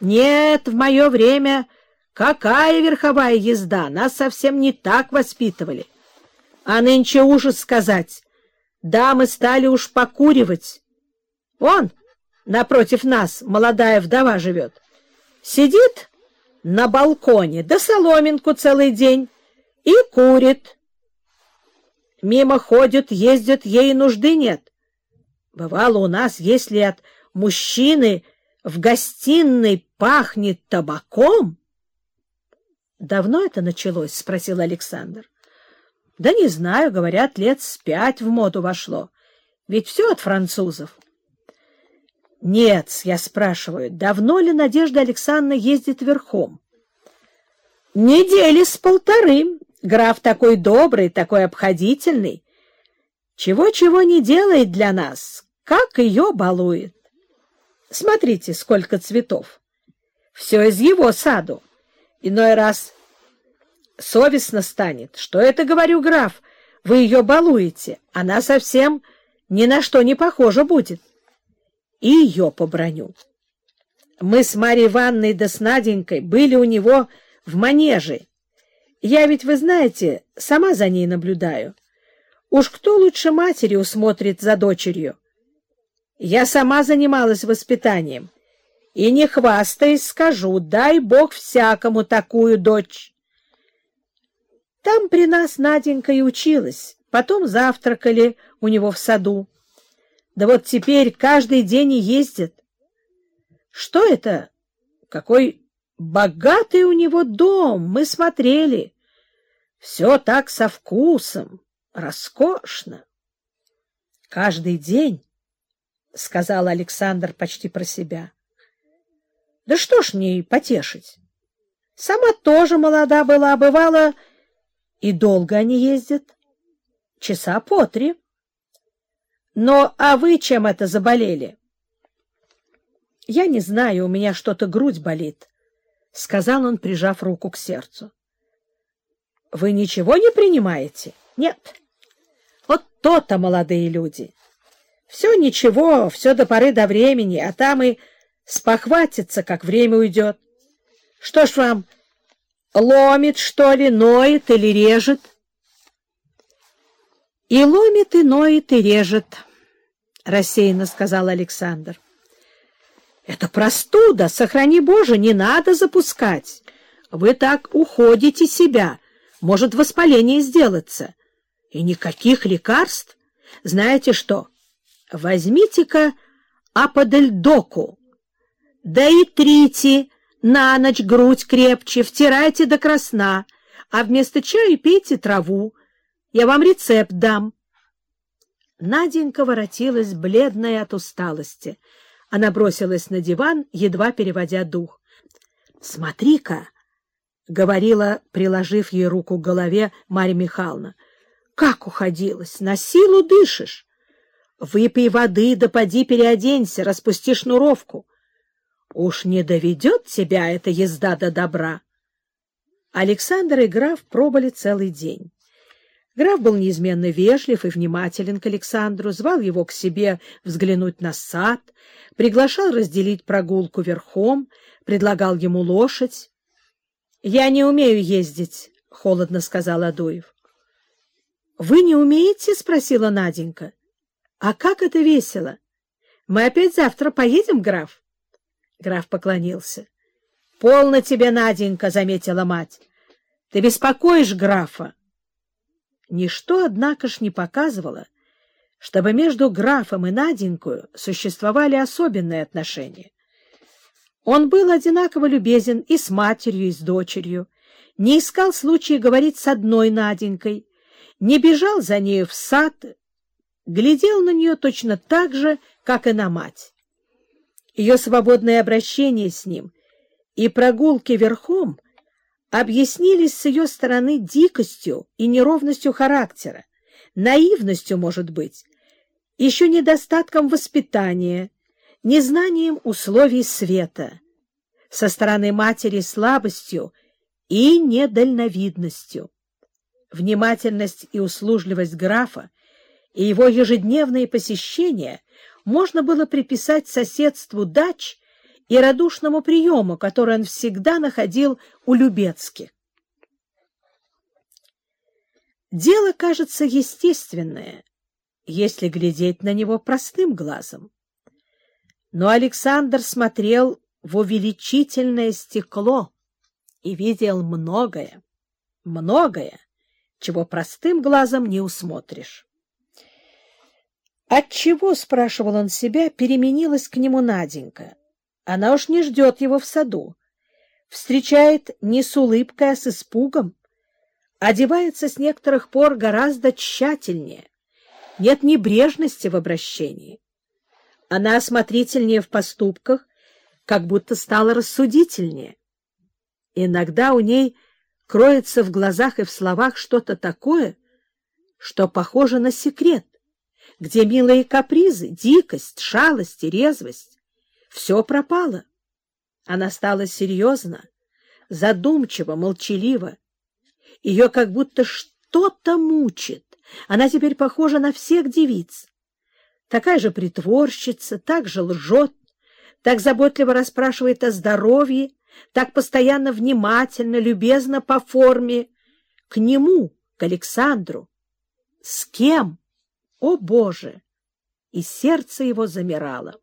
Нет, в мое время какая верховая езда? Нас совсем не так воспитывали. А нынче ужас сказать. Дамы стали уж покуривать. Он, напротив нас, молодая вдова живет. Сидит на балконе, да соломинку целый день, и курит. Мимо ходят, ездят, ей нужды нет. Бывало у нас, если от мужчины в гостиной пахнет табаком... — Давно это началось? — спросил Александр. — Да не знаю, говорят, лет с пять в моду вошло. Ведь все от французов. — Нет, я спрашиваю, давно ли Надежда Александровна ездит верхом? — Недели с полторы. Граф такой добрый, такой обходительный. Чего-чего не делает для нас, как ее балует. Смотрите, сколько цветов. Все из его саду. Иной раз совестно станет. Что это, говорю, граф, вы ее балуете. Она совсем ни на что не похожа будет. И ее поброню. Мы с Марьей Ивановной да с Наденькой были у него в манеже. Я ведь, вы знаете, сама за ней наблюдаю. Уж кто лучше матери усмотрит за дочерью? Я сама занималась воспитанием. И не хвастаясь скажу, дай Бог всякому такую дочь. Там при нас Наденька и училась, потом завтракали у него в саду. Да вот теперь каждый день и ездит. Что это? Какой богатый у него дом, мы смотрели. Все так со вкусом, роскошно. Каждый день — сказал Александр почти про себя. — Да что ж мне потешить? Сама тоже молода была, бывала, и долго они ездят. Часа по три. Но а вы чем это заболели? — Я не знаю, у меня что-то грудь болит, — сказал он, прижав руку к сердцу. — Вы ничего не принимаете? — Нет. Вот то-то молодые люди. Все ничего, все до поры до времени, а там и спохватится, как время уйдет. Что ж вам, ломит, что ли, ноет или режет? — И ломит, и ноет, и режет, — рассеянно сказал Александр. — Это простуда, сохрани Боже, не надо запускать. Вы так уходите себя, может воспаление сделаться. И никаких лекарств. Знаете что? — Возьмите-ка аподельдоку, да и трите на ночь грудь крепче, втирайте до красна, а вместо чая пейте траву. Я вам рецепт дам. Наденька воротилась, бледная от усталости. Она бросилась на диван, едва переводя дух. — Смотри-ка! — говорила, приложив ей руку к голове Марья Михайловна. — Как уходилась! На силу дышишь! Выпей воды, да поди переоденься, распусти шнуровку. Уж не доведет тебя эта езда до добра. Александр и граф пробыли целый день. Граф был неизменно вежлив и внимателен к Александру, звал его к себе взглянуть на сад, приглашал разделить прогулку верхом, предлагал ему лошадь. — Я не умею ездить, — холодно сказал Адуев. — Вы не умеете? — спросила Наденька. А как это весело! Мы опять завтра поедем, граф? Граф поклонился. — Полно тебе, Наденька, — заметила мать. — Ты беспокоишь графа. Ничто, однако ж, не показывало, чтобы между графом и Наденькою существовали особенные отношения. Он был одинаково любезен и с матерью, и с дочерью, не искал случая говорить с одной Наденькой, не бежал за нею в сад глядел на нее точно так же, как и на мать. Ее свободное обращение с ним и прогулки верхом объяснились с ее стороны дикостью и неровностью характера, наивностью, может быть, еще недостатком воспитания, незнанием условий света, со стороны матери слабостью и недальновидностью. Внимательность и услужливость графа и его ежедневные посещения можно было приписать соседству дач и радушному приему, который он всегда находил у Любецких. Дело кажется естественное, если глядеть на него простым глазом. Но Александр смотрел в увеличительное стекло и видел многое, многое, чего простым глазом не усмотришь. Отчего, спрашивал он себя, переменилась к нему Наденька? Она уж не ждет его в саду, встречает не с улыбкой, а с испугом, одевается с некоторых пор гораздо тщательнее, нет небрежности в обращении. Она осмотрительнее в поступках, как будто стала рассудительнее. Иногда у ней кроется в глазах и в словах что-то такое, что похоже на секрет, где милые капризы, дикость, шалость и резвость. Все пропало. Она стала серьезна, задумчиво, молчалива. Ее как будто что-то мучит. Она теперь похожа на всех девиц. Такая же притворщица, так же лжет, так заботливо расспрашивает о здоровье, так постоянно внимательно, любезно по форме. К нему, к Александру. С кем? О, Боже! И сердце его замирало.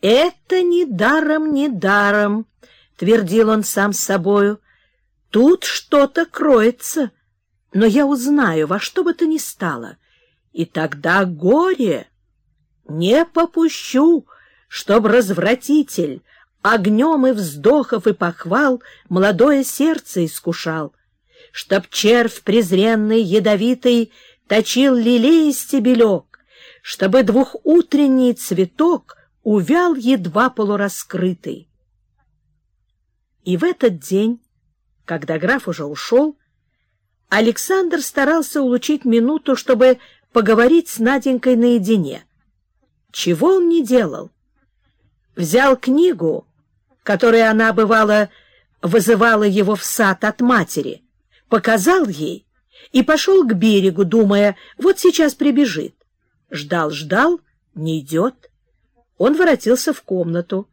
«Это не даром, не даром», — твердил он сам с собою. «Тут что-то кроется, но я узнаю во что бы то ни стало, и тогда горе. Не попущу, чтоб развратитель огнем и вздохов и похвал молодое сердце искушал, чтоб червь презренный, ядовитый, точил лилей стебелек, чтобы двухутренний цветок увял едва полураскрытый. И в этот день, когда граф уже ушел, Александр старался улучить минуту, чтобы поговорить с Наденькой наедине. Чего он не делал? Взял книгу, которой она, бывало, вызывала его в сад от матери, показал ей и пошел к берегу, думая, вот сейчас прибежит. Ждал-ждал, не идет. Он воротился в комнату.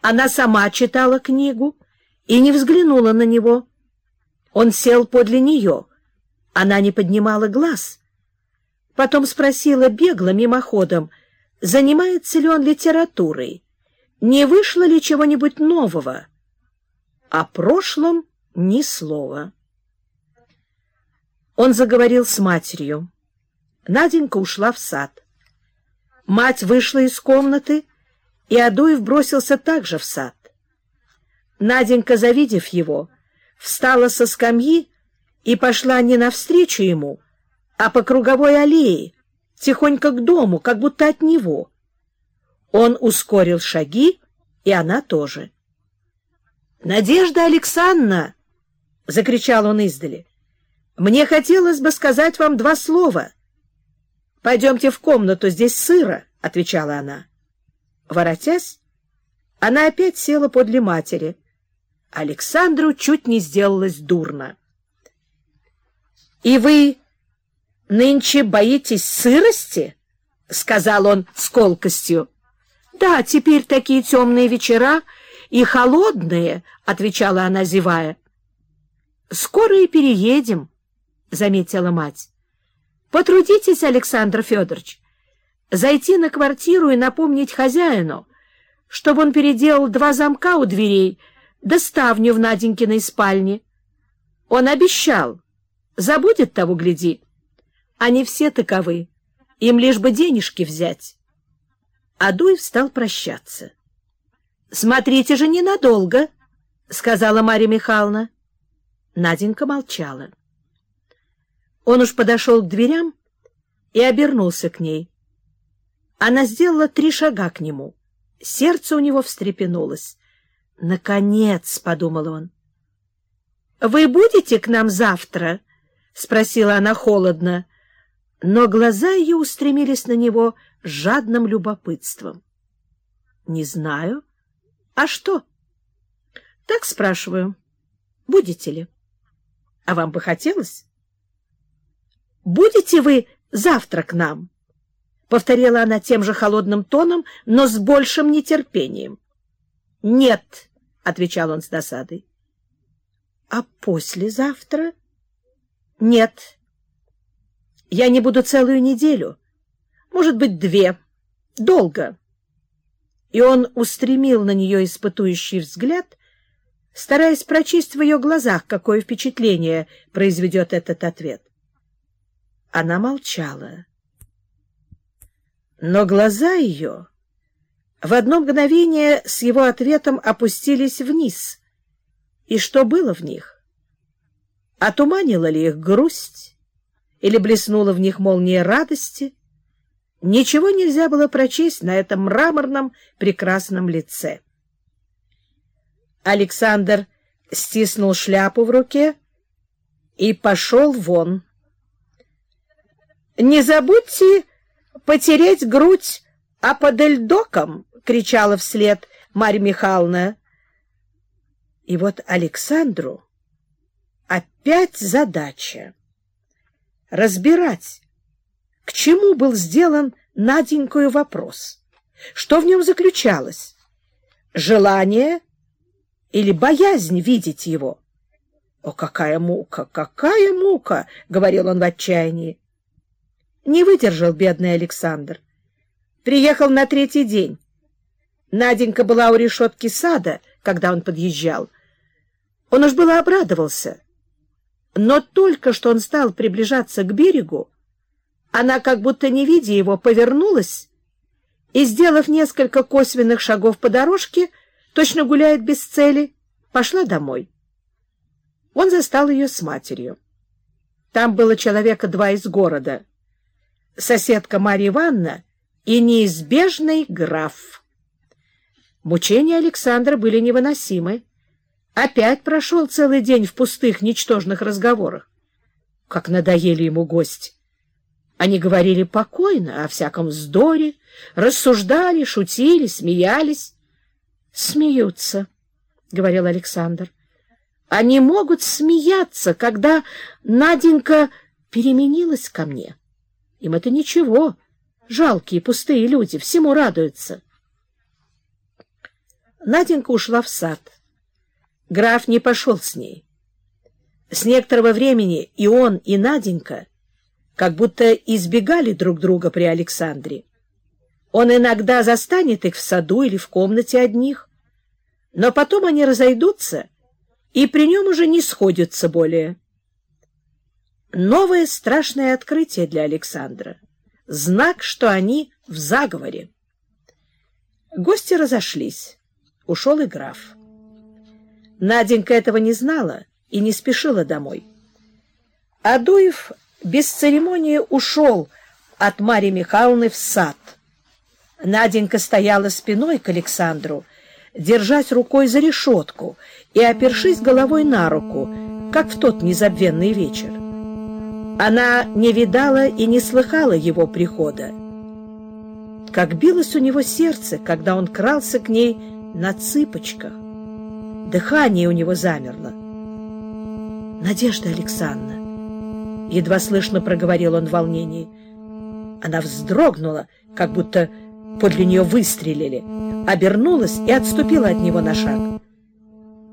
Она сама читала книгу и не взглянула на него. Он сел подле нее. Она не поднимала глаз. Потом спросила бегло, мимоходом, занимается ли он литературой, не вышло ли чего-нибудь нового. О прошлом ни слова. Он заговорил с матерью. Наденька ушла в сад. Мать вышла из комнаты, и Адуев бросился также в сад. Наденька, завидев его, встала со скамьи и пошла не навстречу ему, а по круговой аллее, тихонько к дому, как будто от него. Он ускорил шаги, и она тоже. — Надежда Александровна! — закричал он издали. Мне хотелось бы сказать вам два слова. — Пойдемте в комнату, здесь сыро, — отвечала она. Воротясь, она опять села подле матери. Александру чуть не сделалось дурно. — И вы нынче боитесь сырости? — сказал он с колкостью. — Да, теперь такие темные вечера и холодные, — отвечала она, зевая. — Скоро и переедем. — заметила мать. — Потрудитесь, Александр Федорович, зайти на квартиру и напомнить хозяину, чтобы он переделал два замка у дверей да ставню в Наденькиной спальне. Он обещал. Забудет того, гляди. Они все таковы. Им лишь бы денежки взять. Адуев стал прощаться. — Смотрите же ненадолго, — сказала Марья Михайловна. Наденька молчала. Он уж подошел к дверям и обернулся к ней. Она сделала три шага к нему. Сердце у него встрепенулось. «Наконец!» — подумал он. «Вы будете к нам завтра?» — спросила она холодно, но глаза ее устремились на него жадным любопытством. «Не знаю. А что?» «Так спрашиваю. Будете ли? А вам бы хотелось?» Будете вы завтра к нам? повторила она тем же холодным тоном, но с большим нетерпением. Нет, отвечал он с досадой. А послезавтра? Нет. Я не буду целую неделю. Может быть, две. Долго. И он устремил на нее испытующий взгляд, стараясь прочесть в ее глазах, какое впечатление произведет этот ответ. Она молчала. Но глаза ее в одно мгновение с его ответом опустились вниз. И что было в них? Отуманила ли их грусть? Или блеснула в них молния радости? Ничего нельзя было прочесть на этом мраморном прекрасном лице. Александр стиснул шляпу в руке и пошел вон. — Не забудьте потереть грудь аподельдоком! — кричала вслед Марья Михайловна. И вот Александру опять задача — разбирать, к чему был сделан Наденькою вопрос, что в нем заключалось, желание или боязнь видеть его. «О, какая мука, какая мука!» — говорил он в отчаянии. Не выдержал бедный Александр. Приехал на третий день. Наденька была у решетки сада, когда он подъезжал. Он уж было обрадовался. Но только что он стал приближаться к берегу, она, как будто не видя его, повернулась и, сделав несколько косвенных шагов по дорожке, точно гуляет без цели, пошла домой. Он застал ее с матерью. Там было человека два из города. Соседка Марья Ивановна и неизбежный граф. Мучения Александра были невыносимы. Опять прошел целый день в пустых, ничтожных разговорах. Как надоели ему гости. Они говорили покойно о всяком вздоре, рассуждали, шутили, смеялись. — Смеются, — говорил Александр. — Они могут смеяться, когда Наденька переменилась ко мне. Им это ничего. Жалкие, пустые люди, всему радуются. Наденька ушла в сад. Граф не пошел с ней. С некоторого времени и он, и Наденька как будто избегали друг друга при Александре. Он иногда застанет их в саду или в комнате одних, но потом они разойдутся и при нем уже не сходятся более. Новое страшное открытие для Александра. Знак, что они в заговоре. Гости разошлись. Ушел и граф. Наденька этого не знала и не спешила домой. Адуев без церемонии ушел от Марьи Михайловны в сад. Наденька стояла спиной к Александру, держась рукой за решетку и опершись головой на руку, как в тот незабвенный вечер. Она не видала и не слыхала его прихода. Как билось у него сердце, когда он крался к ней на цыпочках. Дыхание у него замерло. «Надежда Александровна, — едва слышно проговорил он в волнении. Она вздрогнула, как будто подле нее выстрелили, обернулась и отступила от него на шаг.